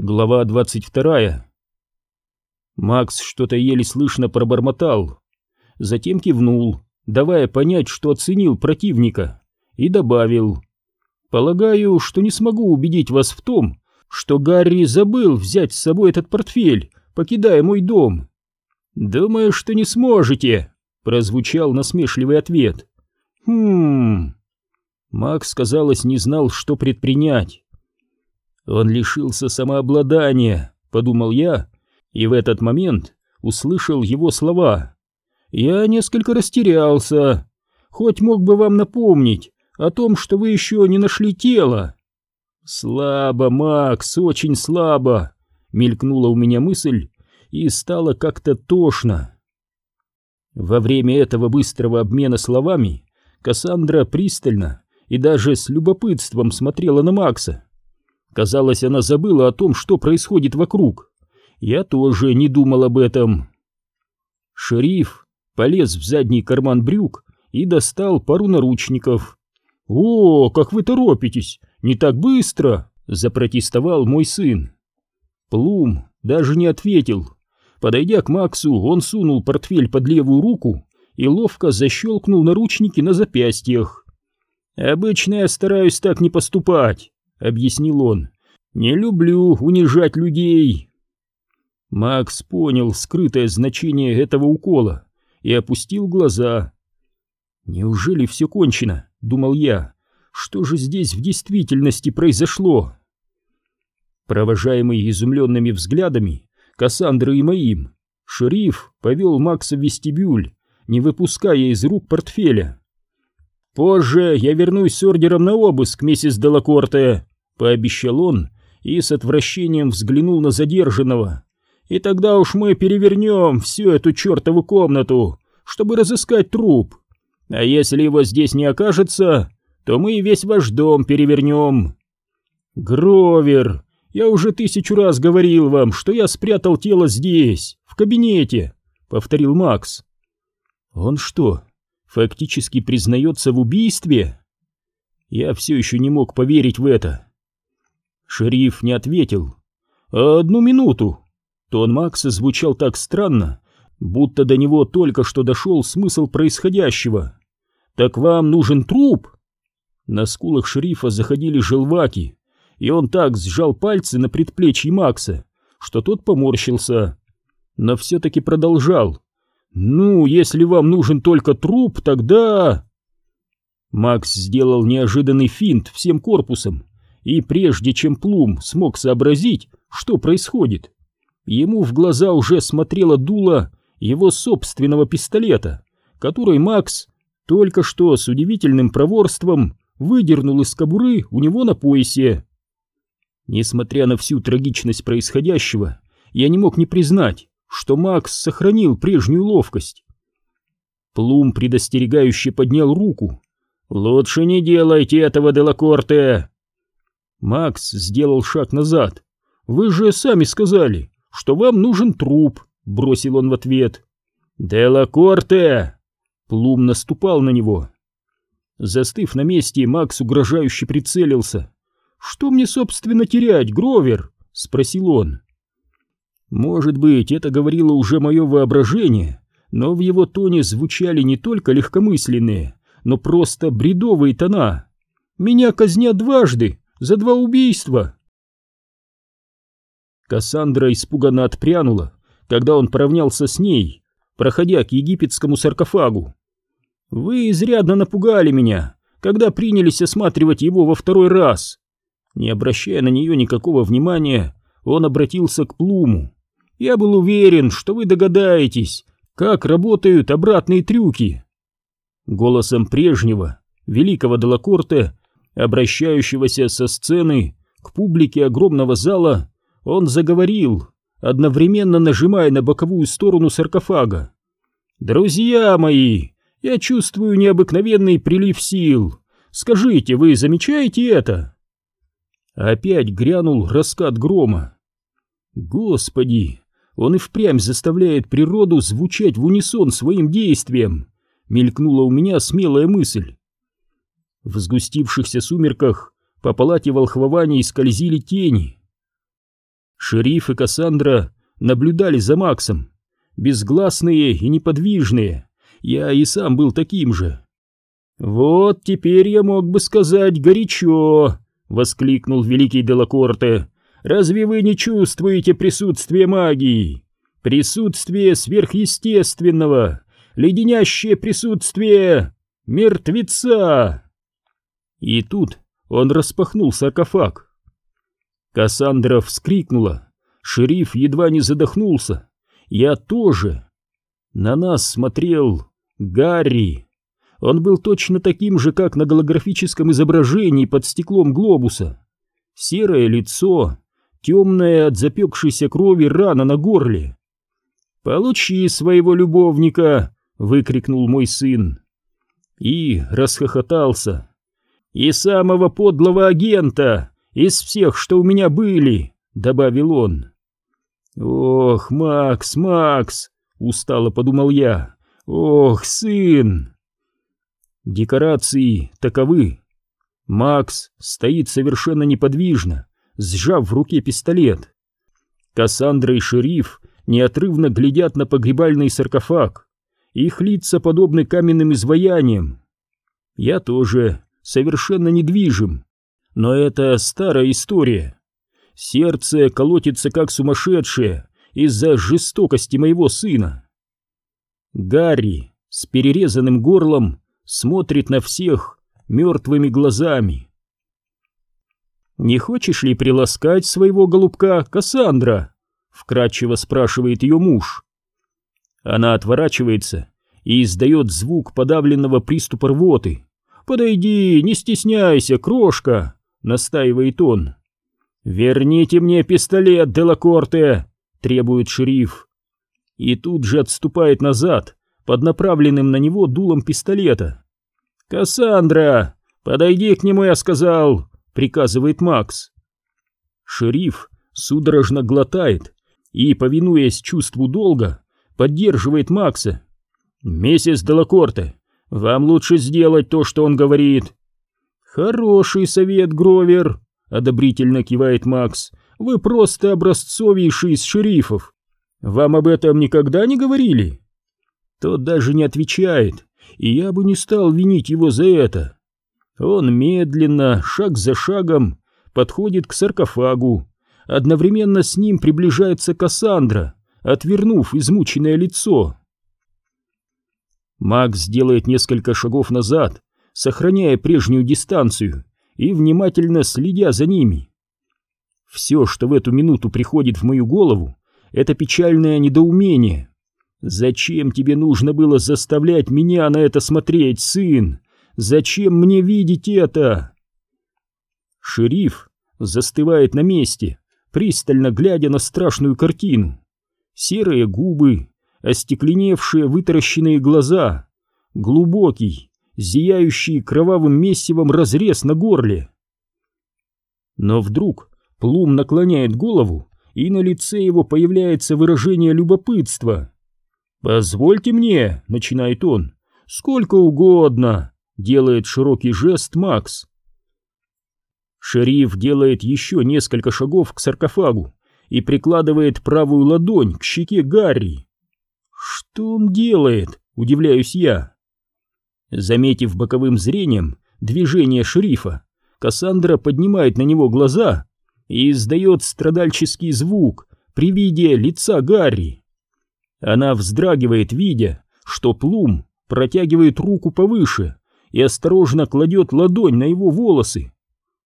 Глава 22. Макс что-то еле слышно пробормотал, затем кивнул, давая понять, что оценил противника, и добавил. «Полагаю, что не смогу убедить вас в том, что Гарри забыл взять с собой этот портфель, покидая мой дом». «Думаю, что не сможете», — прозвучал насмешливый ответ. «Хм...» Макс, казалось, не знал, что предпринять. Он лишился самообладания, подумал я, и в этот момент услышал его слова. Я несколько растерялся, хоть мог бы вам напомнить о том, что вы еще не нашли тело. Слабо, Макс, очень слабо, мелькнула у меня мысль и стало как-то тошно. Во время этого быстрого обмена словами Кассандра пристально и даже с любопытством смотрела на Макса. Казалось, она забыла о том, что происходит вокруг. Я тоже не думал об этом. Шериф полез в задний карман брюк и достал пару наручников. «О, как вы торопитесь! Не так быстро!» — запротестовал мой сын. Плум даже не ответил. Подойдя к Максу, он сунул портфель под левую руку и ловко защелкнул наручники на запястьях. «Обычно я стараюсь так не поступать», — объяснил он. «Не люблю унижать людей». Макс понял скрытое значение этого укола и опустил глаза. «Неужели все кончено?» — думал я. «Что же здесь в действительности произошло?» Провожаемый изумленными взглядами Кассандры и моим, шериф повел Макса в вестибюль, не выпуская из рук портфеля. «Позже я вернусь с ордером на обыск, миссис Делакорте», — пообещал он и с отвращением взглянул на задержанного. «И тогда уж мы перевернем всю эту чертову комнату, чтобы разыскать труп. А если его здесь не окажется, то мы весь ваш дом перевернем». «Гровер, я уже тысячу раз говорил вам, что я спрятал тело здесь, в кабинете», — повторил Макс. «Он что, фактически признается в убийстве?» Я все еще не мог поверить в это. Шериф не ответил. «Одну минуту!» Тон Макса звучал так странно, будто до него только что дошел смысл происходящего. «Так вам нужен труп?» На скулах шерифа заходили желваки, и он так сжал пальцы на предплечье Макса, что тот поморщился. Но все-таки продолжал. «Ну, если вам нужен только труп, тогда...» Макс сделал неожиданный финт всем корпусом, и прежде чем Плум смог сообразить, что происходит, ему в глаза уже смотрело дуло его собственного пистолета, который Макс только что с удивительным проворством выдернул из кобуры у него на поясе. Несмотря на всю трагичность происходящего, я не мог не признать, что Макс сохранил прежнюю ловкость. Плум предостерегающе поднял руку. «Лучше не делайте этого, Делакорте!» Макс сделал шаг назад. «Вы же сами сказали, что вам нужен труп», — бросил он в ответ. «Делакорте!» Плум наступал на него. Застыв на месте, Макс угрожающе прицелился. «Что мне, собственно, терять, Гровер?» — спросил он. Может быть, это говорило уже мое воображение, но в его тоне звучали не только легкомысленные, но просто бредовые тона. «Меня казнят дважды, за два убийства!» Кассандра испуганно отпрянула, когда он поравнялся с ней, проходя к египетскому саркофагу. «Вы изрядно напугали меня, когда принялись осматривать его во второй раз!» Не обращая на нее никакого внимания, он обратился к Плуму. «Я был уверен, что вы догадаетесь, как работают обратные трюки!» Голосом прежнего, великого Делакорте, обращающегося со сцены к публике огромного зала, он заговорил, одновременно нажимая на боковую сторону саркофага. «Друзья мои, я чувствую необыкновенный прилив сил. Скажите, вы замечаете это?» Опять грянул раскат грома. «Господи, он и впрямь заставляет природу звучать в унисон своим действием!» Мелькнула у меня смелая мысль. В сгустившихся сумерках по палате волхвований скользили тени. Шериф и Кассандра наблюдали за Максом, безгласные и неподвижные. Я и сам был таким же. «Вот теперь я мог бы сказать горячо!» — воскликнул великий Делакорте. «Разве вы не чувствуете присутствие магии? Присутствие сверхъестественного, леденящее присутствие мертвеца!» И тут он распахнул саркофаг. Кассандра вскрикнула. Шериф едва не задохнулся. Я тоже. На нас смотрел Гарри. Он был точно таким же, как на голографическом изображении под стеклом глобуса. Серое лицо, темная от запекшейся крови рана на горле. «Получи своего любовника!» — выкрикнул мой сын. И расхохотался. «И самого подлого агента из всех, что у меня были!» — добавил он. «Ох, Макс, Макс!» — устало подумал я. «Ох, сын!» Декорации таковы. Макс стоит совершенно неподвижно, сжав в руке пистолет. Кассандра и шериф неотрывно глядят на погребальный саркофаг. Их лица подобны каменным изваяниям. Я тоже совершенно недвижим, но это старая история. Сердце колотится как сумасшедшее из-за жестокости моего сына. Гарри с перерезанным горлом смотрит на всех мертвыми глазами. «Не хочешь ли приласкать своего голубка, Кассандра?» — вкратчиво спрашивает ее муж. Она отворачивается и издает звук подавленного приступа рвоты. «Подойди, не стесняйся, крошка!» — настаивает он. «Верните мне пистолет, Делакорте!» — требует шериф. И тут же отступает назад, под направленным на него дулом пистолета. «Кассандра, подойди к нему, я сказал!» — приказывает Макс. Шериф судорожно глотает и, повинуясь чувству долга, поддерживает Макса. «Миссис Делакорте, вам лучше сделать то, что он говорит». «Хороший совет, Гровер», — одобрительно кивает Макс. «Вы просто образцовейший из шерифов. Вам об этом никогда не говорили?» Тот даже не отвечает, и я бы не стал винить его за это. Он медленно, шаг за шагом, подходит к саркофагу. Одновременно с ним приближается Кассандра, отвернув измученное лицо. Макс делает несколько шагов назад, сохраняя прежнюю дистанцию и внимательно следя за ними. Все, что в эту минуту приходит в мою голову, это печальное недоумение. Зачем тебе нужно было заставлять меня на это смотреть, сын? Зачем мне видеть это? Шериф застывает на месте, пристально глядя на страшную картину. Серые губы, остекленевшие вытаращенные глаза, глубокий, зияющий кровавым месивом разрез на горле. Но вдруг Плум наклоняет голову, и на лице его появляется выражение любопытства. «Позвольте мне», — начинает он, — «сколько угодно», — делает широкий жест Макс. Шериф делает еще несколько шагов к саркофагу и прикладывает правую ладонь к щеке Гарри. «Что он делает?» — удивляюсь я. Заметив боковым зрением движение шерифа, Кассандра поднимает на него глаза и издает страдальческий звук при виде лица Гарри. Она вздрагивает, видя, что Плум протягивает руку повыше и осторожно кладет ладонь на его волосы.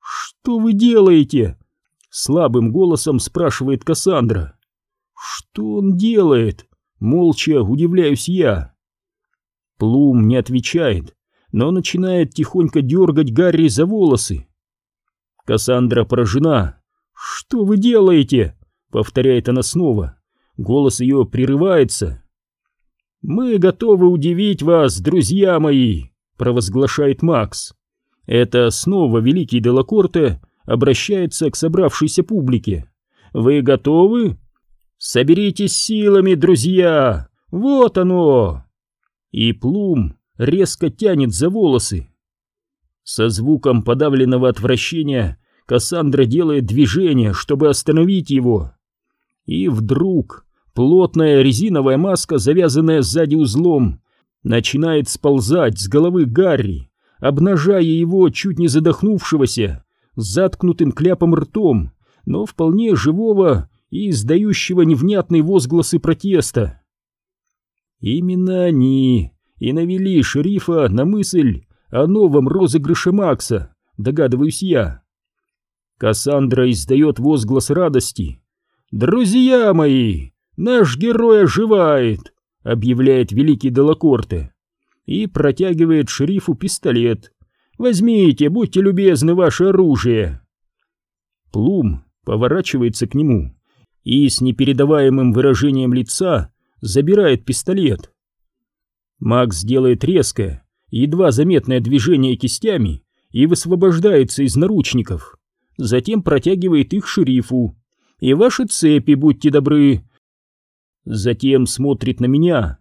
«Что вы делаете?» — слабым голосом спрашивает Кассандра. «Что он делает?» — молча удивляюсь я. Плум не отвечает, но начинает тихонько дергать Гарри за волосы. Кассандра поражена. «Что вы делаете?» — повторяет она снова. Голос ее прерывается. «Мы готовы удивить вас, друзья мои!» — провозглашает Макс. Это снова великий Делакорте обращается к собравшейся публике. «Вы готовы? Соберитесь силами, друзья! Вот оно!» И Плум резко тянет за волосы. Со звуком подавленного отвращения Кассандра делает движение, чтобы остановить его. И вдруг плотная резиновая маска, завязанная сзади узлом, начинает сползать с головы Гарри, обнажая его, чуть не задохнувшегося, с заткнутым кляпом ртом, но вполне живого и издающего невнятные возгласы протеста. Именно они и навели шерифа на мысль о новом розыгрыше Макса, догадываюсь я. Кассандра издает возглас радости. «Друзья мои, наш герой оживает!» — объявляет великий Делакорте и протягивает шерифу пистолет. «Возьмите, будьте любезны, ваше оружие!» Плум поворачивается к нему и с непередаваемым выражением лица забирает пистолет. Макс делает резкое, едва заметное движение кистями и высвобождается из наручников. Затем протягивает их шерифу. «И ваши цепи, будьте добры!» Затем смотрит на меня.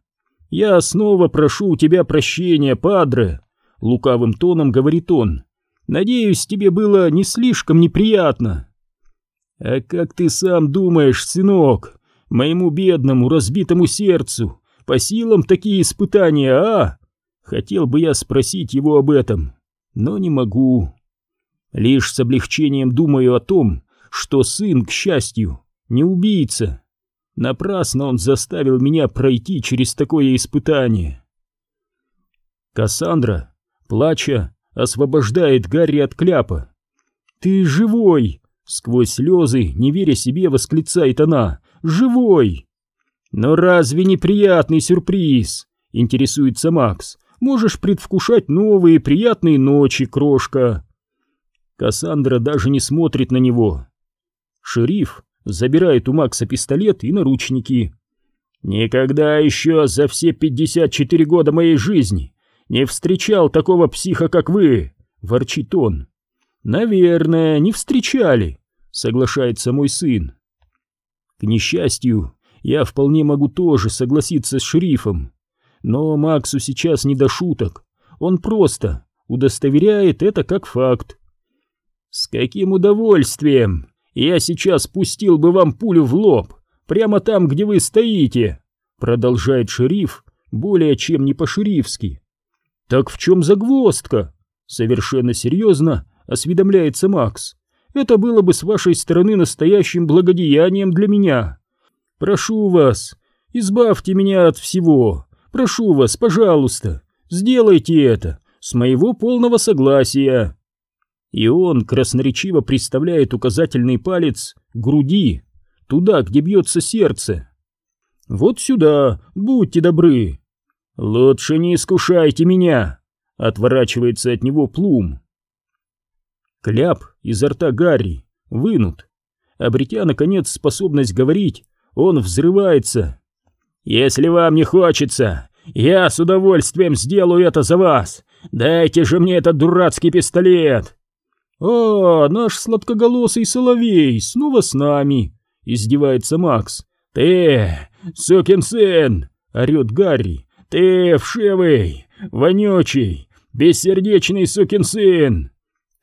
«Я снова прошу у тебя прощения, падре!» Лукавым тоном говорит он. «Надеюсь, тебе было не слишком неприятно». «А как ты сам думаешь, сынок, моему бедному разбитому сердцу по силам такие испытания, а?» Хотел бы я спросить его об этом, но не могу. Лишь с облегчением думаю о том, что сын, к счастью, не убийца. Напрасно он заставил меня пройти через такое испытание. Кассандра, плача, освобождает Гарри от кляпа. «Ты живой!» Сквозь слезы, не веря себе, восклицает она. «Живой!» «Но разве неприятный сюрприз?» Интересуется Макс. «Можешь предвкушать новые приятные ночи, крошка!» Кассандра даже не смотрит на него. Шериф забирает у Макса пистолет и наручники. «Никогда еще за все 54 года моей жизни не встречал такого психа, как вы!» — ворчит он. «Наверное, не встречали», соглашается мой сын. К несчастью, я вполне могу тоже согласиться с шерифом, но Максу сейчас не до шуток, он просто удостоверяет это как факт. С каким удовольствием я сейчас пустил бы вам пулю в лоб, прямо там, где вы стоите, продолжает шериф, более чем не по-шерифски. Так в чем загвоздка? Совершенно серьезно осведомляется Макс. Это было бы с вашей стороны настоящим благодеянием для меня. Прошу вас, избавьте меня от всего. Прошу вас, пожалуйста, сделайте это с моего полного согласия. И он красноречиво представляет указательный палец к груди, туда, где бьется сердце. Вот сюда, будьте добры. Лучше не искушайте меня, отворачивается от него Плум. Кляп изо рта Гарри вынут. Обретя, наконец, способность говорить, он взрывается. «Если вам не хочется, я с удовольствием сделаю это за вас. Дайте же мне этот дурацкий пистолет!» «О, наш сладкоголосый соловей снова с нами!» — издевается Макс. «Ты, сукин сын!» — орет Гарри. «Ты вшивый, вонючий, бессердечный сукин сын!»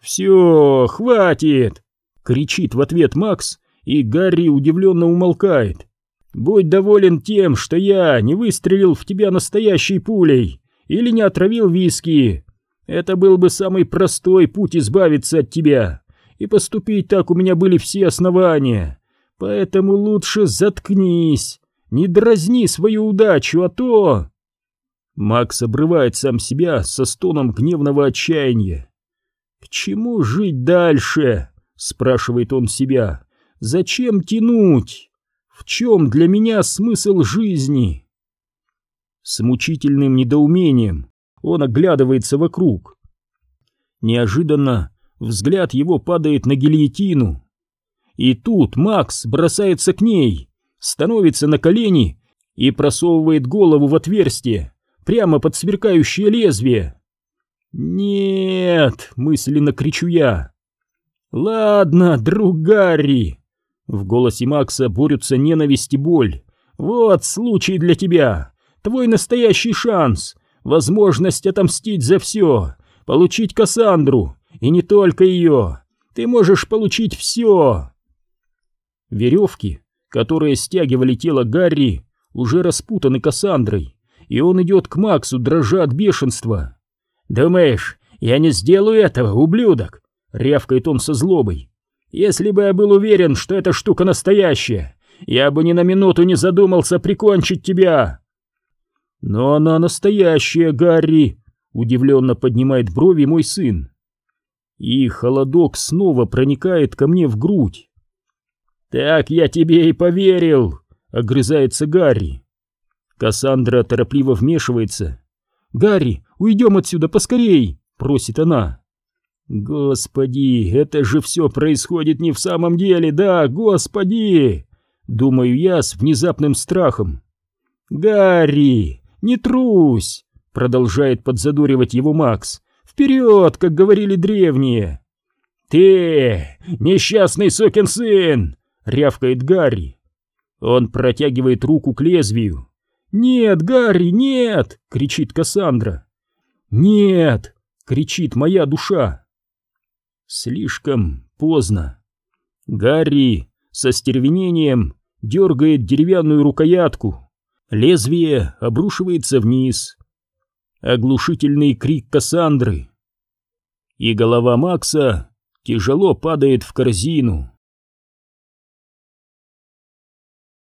«Все, хватит!» — кричит в ответ Макс, и Гарри удивленно умолкает. «Будь доволен тем, что я не выстрелил в тебя настоящей пулей или не отравил виски. Это был бы самый простой путь избавиться от тебя, и поступить так у меня были все основания. Поэтому лучше заткнись, не дразни свою удачу, а то...» Макс обрывает сам себя со стоном гневного отчаяния. «К чему жить дальше?» — спрашивает он себя. «Зачем тянуть? В чем для меня смысл жизни?» С мучительным недоумением он оглядывается вокруг. Неожиданно взгляд его падает на гильотину. И тут Макс бросается к ней, становится на колени и просовывает голову в отверстие, прямо под сверкающее лезвие. «Нет!» — мысленно кричу я. «Ладно, друг Гарри!» В голосе Макса борются ненависть и боль. «Вот случай для тебя! Твой настоящий шанс! Возможность отомстить за все! Получить Кассандру! И не только ее! Ты можешь получить все!» Веревки, которые стягивали тело Гарри, уже распутаны Кассандрой, и он идет к Максу, дрожа от бешенства. «Думаешь, я не сделаю этого, ублюдок?» — рявкает он со злобой. «Если бы я был уверен, что эта штука настоящая, я бы ни на минуту не задумался прикончить тебя!» «Но она настоящая, Гарри!» — удивленно поднимает брови мой сын. И холодок снова проникает ко мне в грудь. «Так я тебе и поверил!» — огрызается Гарри. Кассандра торопливо вмешивается. «Гарри, уйдем отсюда поскорей!» — просит она. «Господи, это же все происходит не в самом деле, да, господи!» Думаю я с внезапным страхом. «Гарри, не трусь!» — продолжает подзадоривать его Макс. «Вперед, как говорили древние!» «Ты, несчастный сукин сын!» — рявкает Гарри. Он протягивает руку к лезвию. «Нет, Гарри, нет!» — кричит Кассандра. «Нет!» — кричит моя душа. Слишком поздно. Гарри со стервенением дергает деревянную рукоятку. Лезвие обрушивается вниз. Оглушительный крик Кассандры. И голова Макса тяжело падает в корзину.